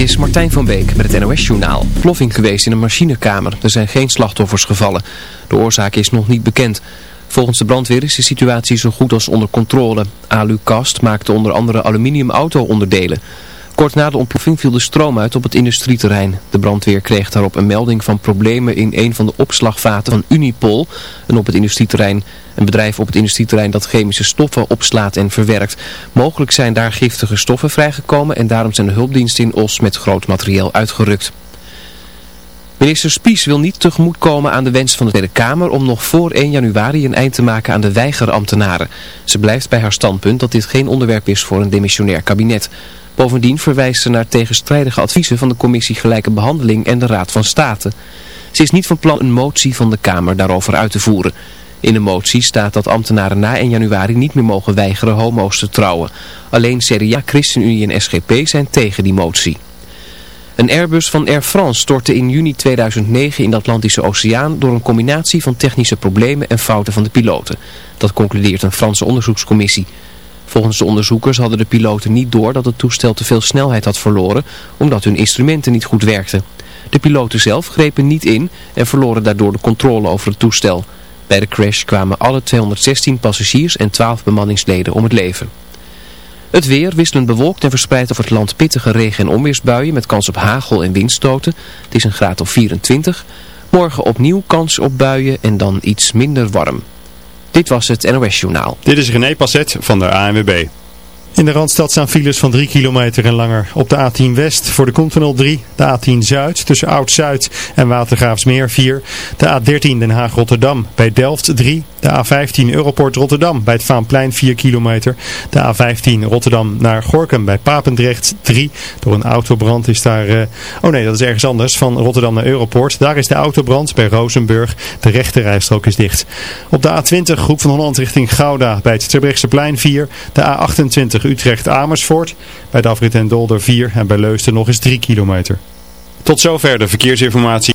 Dit is Martijn van Beek met het NOS-journaal. Ploffing geweest in een machinekamer. Er zijn geen slachtoffers gevallen. De oorzaak is nog niet bekend. Volgens de brandweer is de situatie zo goed als onder controle. Alu-kast maakte onder andere aluminium auto-onderdelen. Kort na de ontploffing viel de stroom uit op het industrieterrein. De brandweer kreeg daarop een melding van problemen in een van de opslagvaten van Unipol. En op het industrieterrein, een bedrijf op het industrieterrein dat chemische stoffen opslaat en verwerkt. Mogelijk zijn daar giftige stoffen vrijgekomen en daarom zijn de hulpdiensten in Os met groot materieel uitgerukt. Minister Spies wil niet tegemoetkomen aan de wens van de Tweede Kamer om nog voor 1 januari een eind te maken aan de weigerambtenaren. Ze blijft bij haar standpunt dat dit geen onderwerp is voor een demissionair kabinet. Bovendien verwijst ze naar tegenstrijdige adviezen van de Commissie Gelijke Behandeling en de Raad van State. Ze is niet van plan een motie van de Kamer daarover uit te voeren. In de motie staat dat ambtenaren na 1 januari niet meer mogen weigeren homo's te trouwen. Alleen CDA, ChristenUnie en SGP zijn tegen die motie. Een Airbus van Air France stortte in juni 2009 in de Atlantische Oceaan door een combinatie van technische problemen en fouten van de piloten. Dat concludeert een Franse onderzoekscommissie. Volgens de onderzoekers hadden de piloten niet door dat het toestel te veel snelheid had verloren, omdat hun instrumenten niet goed werkten. De piloten zelf grepen niet in en verloren daardoor de controle over het toestel. Bij de crash kwamen alle 216 passagiers en 12 bemanningsleden om het leven. Het weer wisselend bewolkt en verspreid over het land pittige regen- en onweersbuien met kans op hagel en windstoten. Het is een graad of 24. Morgen opnieuw kans op buien en dan iets minder warm. Dit was het NOS Journaal. Dit is René Passet van de ANWB. In de Randstad staan files van 3 kilometer en langer. Op de A10 West voor de Continental 3. De A10 Zuid tussen Oud-Zuid en Watergraafsmeer 4. De A13 Den Haag-Rotterdam bij Delft 3. De A15 Europort Rotterdam bij het Vaanplein 4 kilometer. De A15 Rotterdam naar Gorkum bij Papendrecht 3. Door een autobrand is daar... Uh... Oh nee, dat is ergens anders. Van Rotterdam naar Europort. Daar is de autobrand bij Rozenburg. De rechterrijstrook is dicht. Op de A20 Groep van Holland richting Gouda bij het plein 4. De A28 Utrecht-Amersfoort. Bij de afrit en Dolder 4 en bij Leusden nog eens 3 kilometer. Tot zover de verkeersinformatie.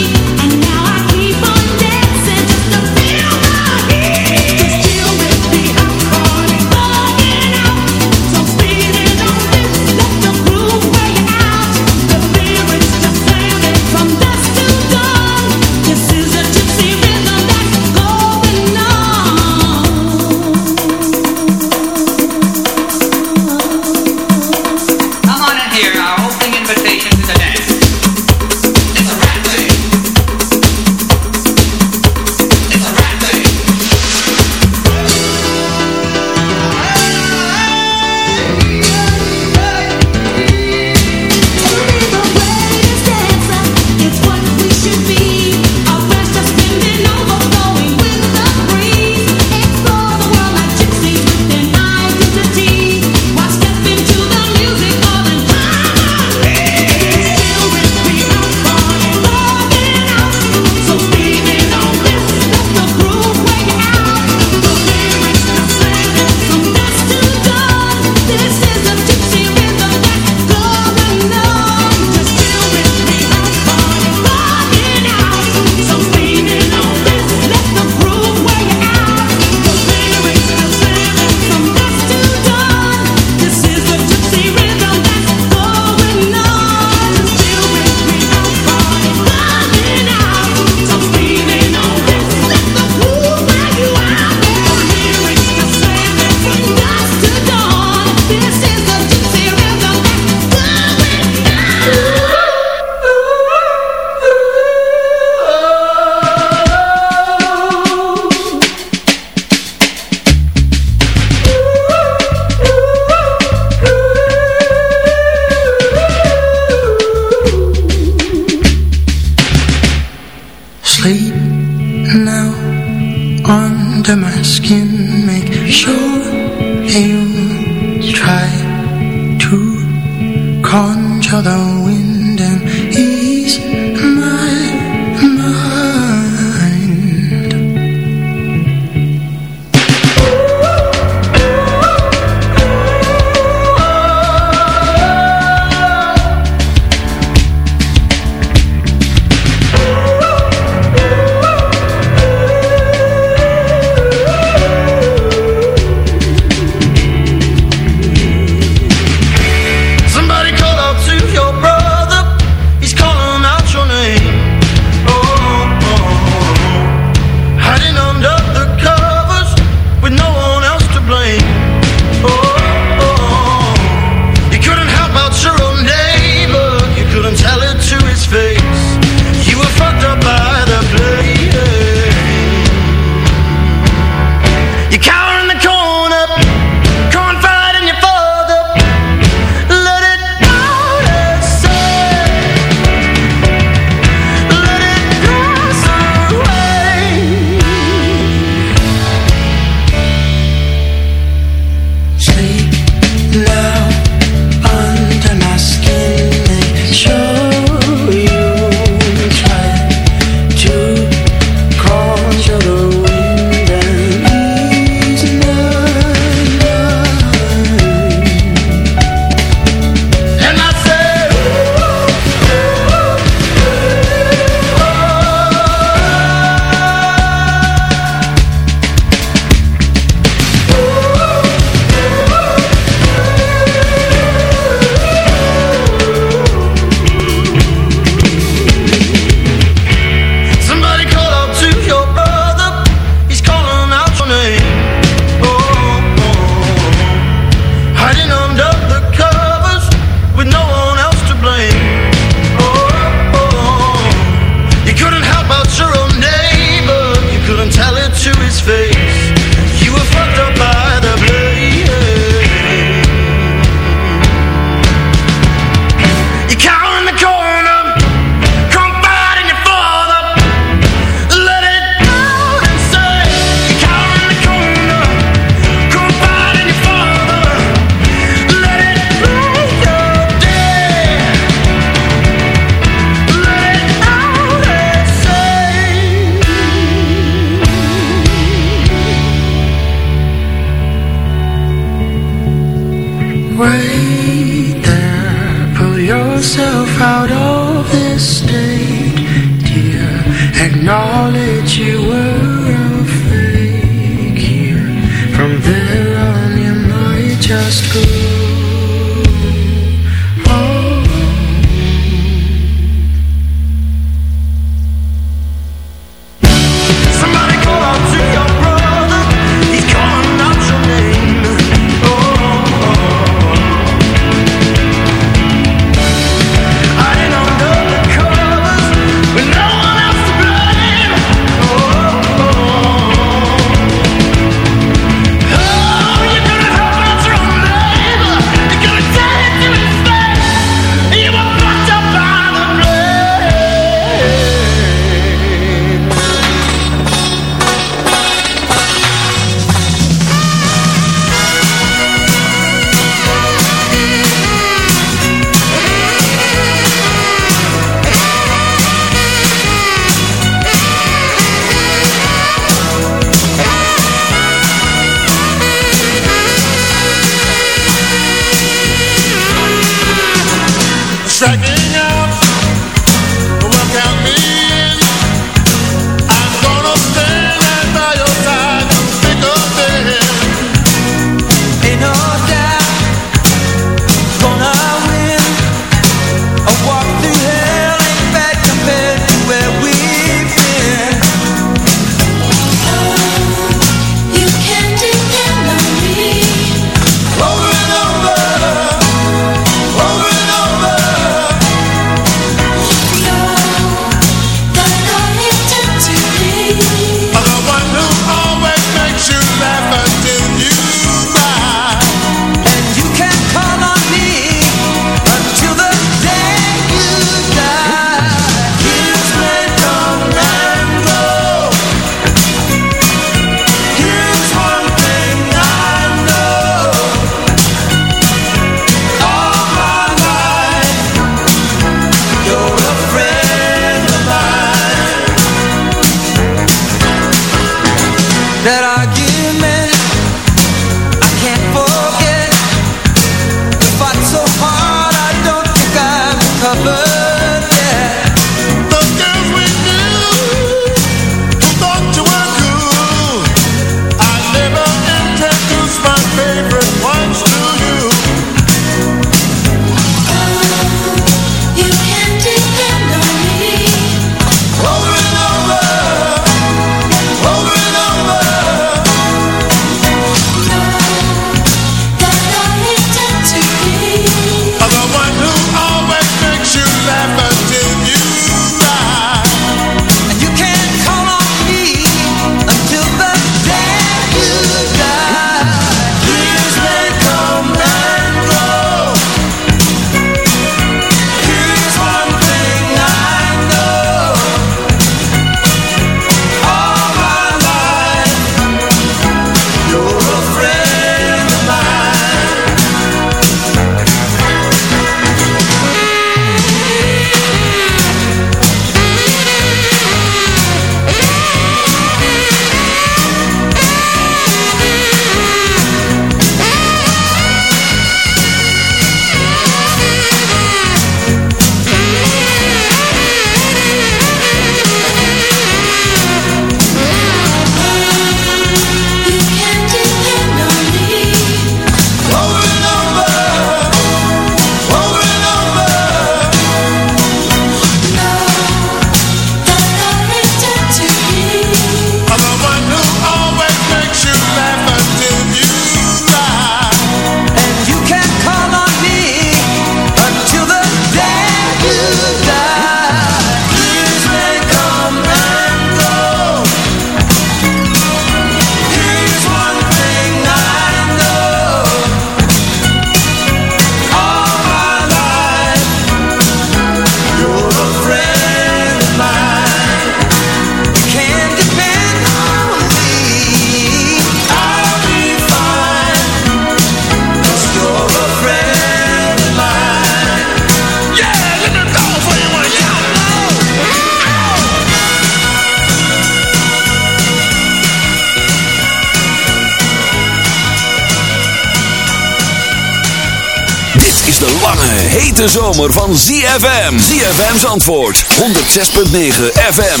Van ZFM. ZFM's antwoord, 106.9 FM.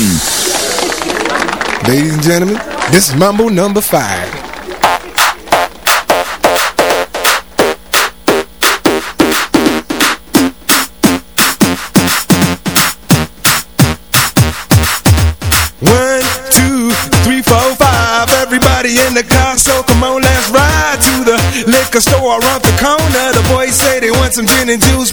Ladies and gentlemen, this is Mambo number 5. in the car, so come on, let's ride to the liquor store around the corner. The boys say they want some gin and juice,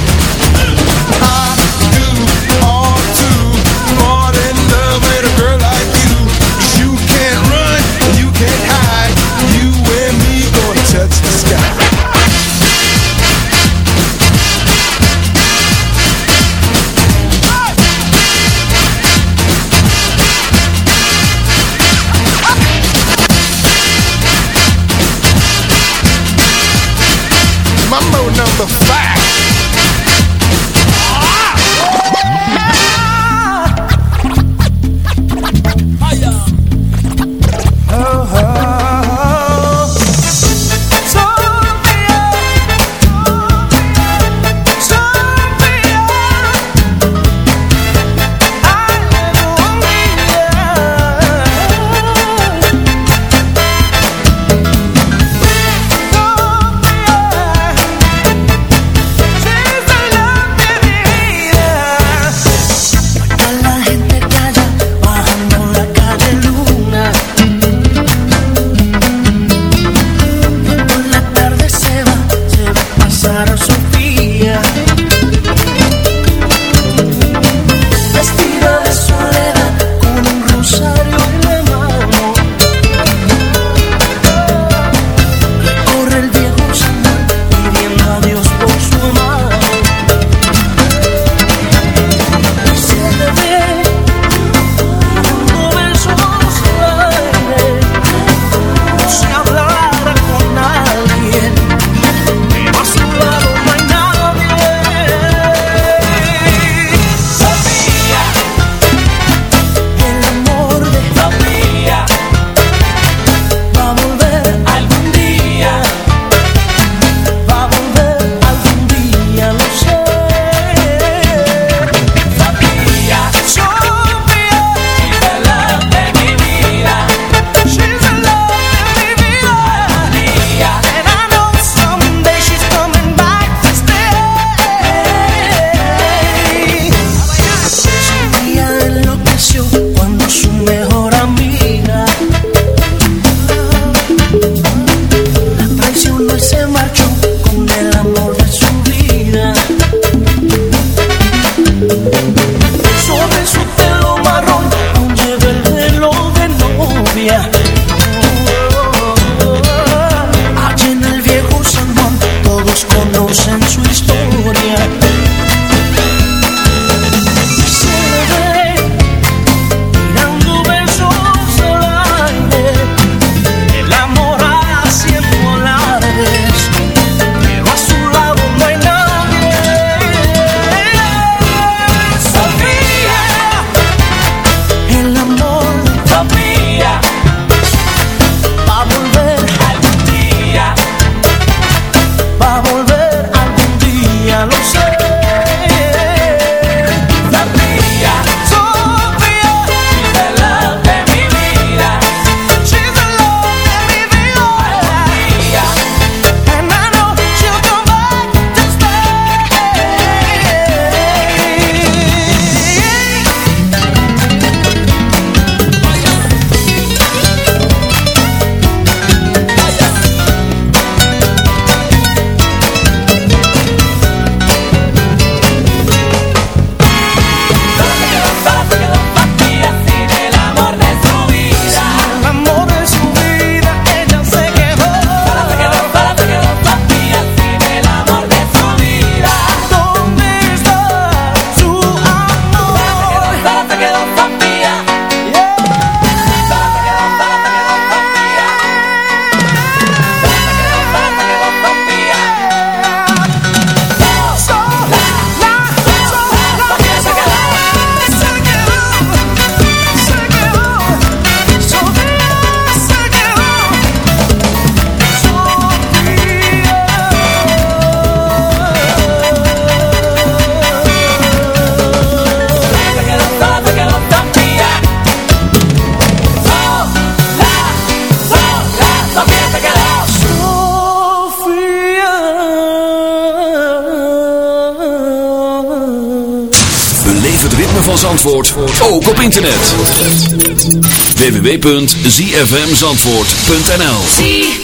www.zfmzandvoort.nl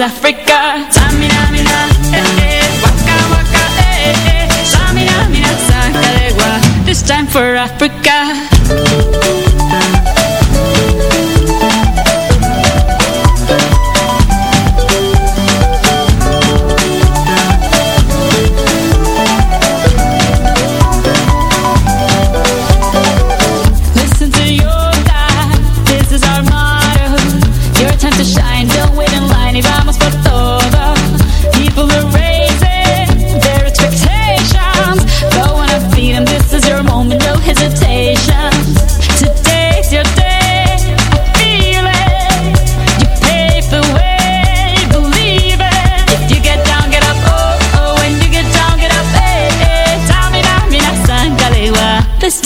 Africa. Samina, mina, eh, eh, waka, waka, eh, eh. eh. Samina, mina, sakalegua. This time for Africa.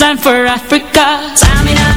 time for Africa. Time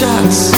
shots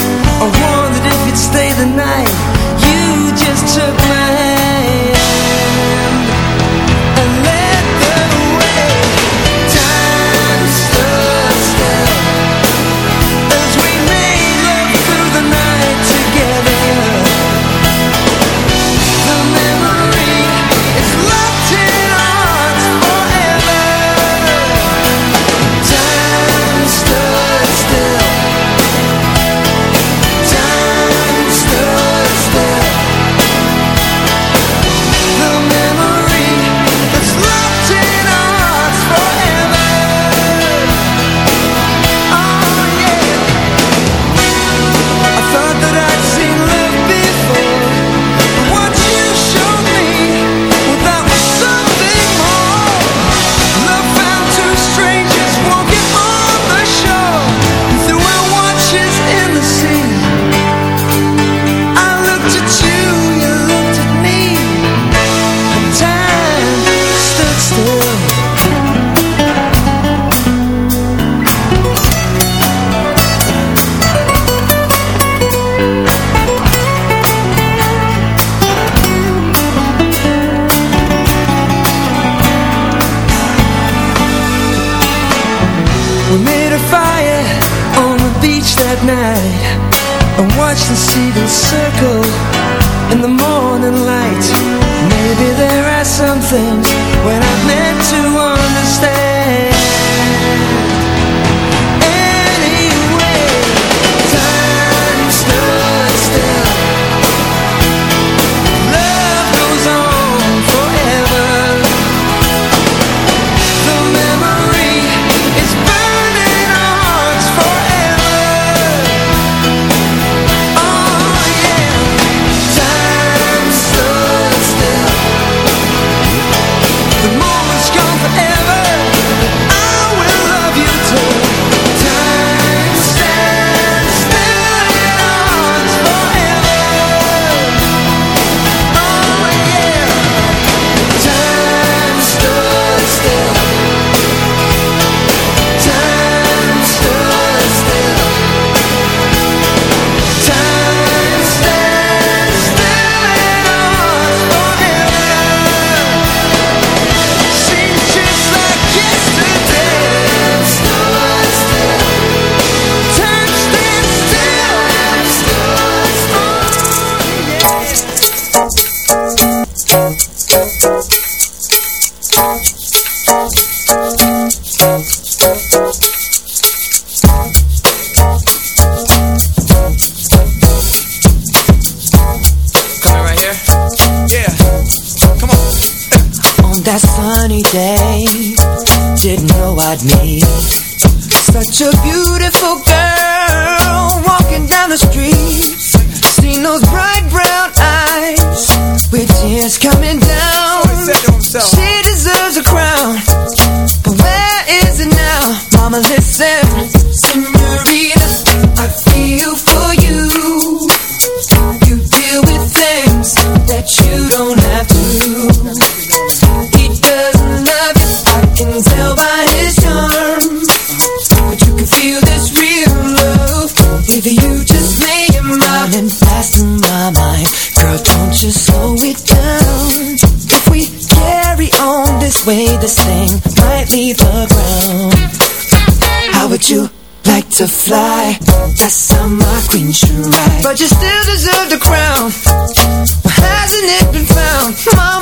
Leave the ground How would you like to fly? I saw my queen should ride But you still deserve the crown hasn't it been found? Mama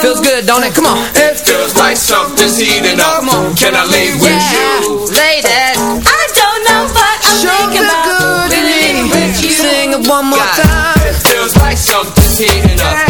Feels good, don't it? Come on. It feels like something's heating up. Come on. Can I leave yeah. with you? lady? I don't know what I'm sure thinking about. good to me. Sing it one more God. time. It feels like something's heating up. Yeah.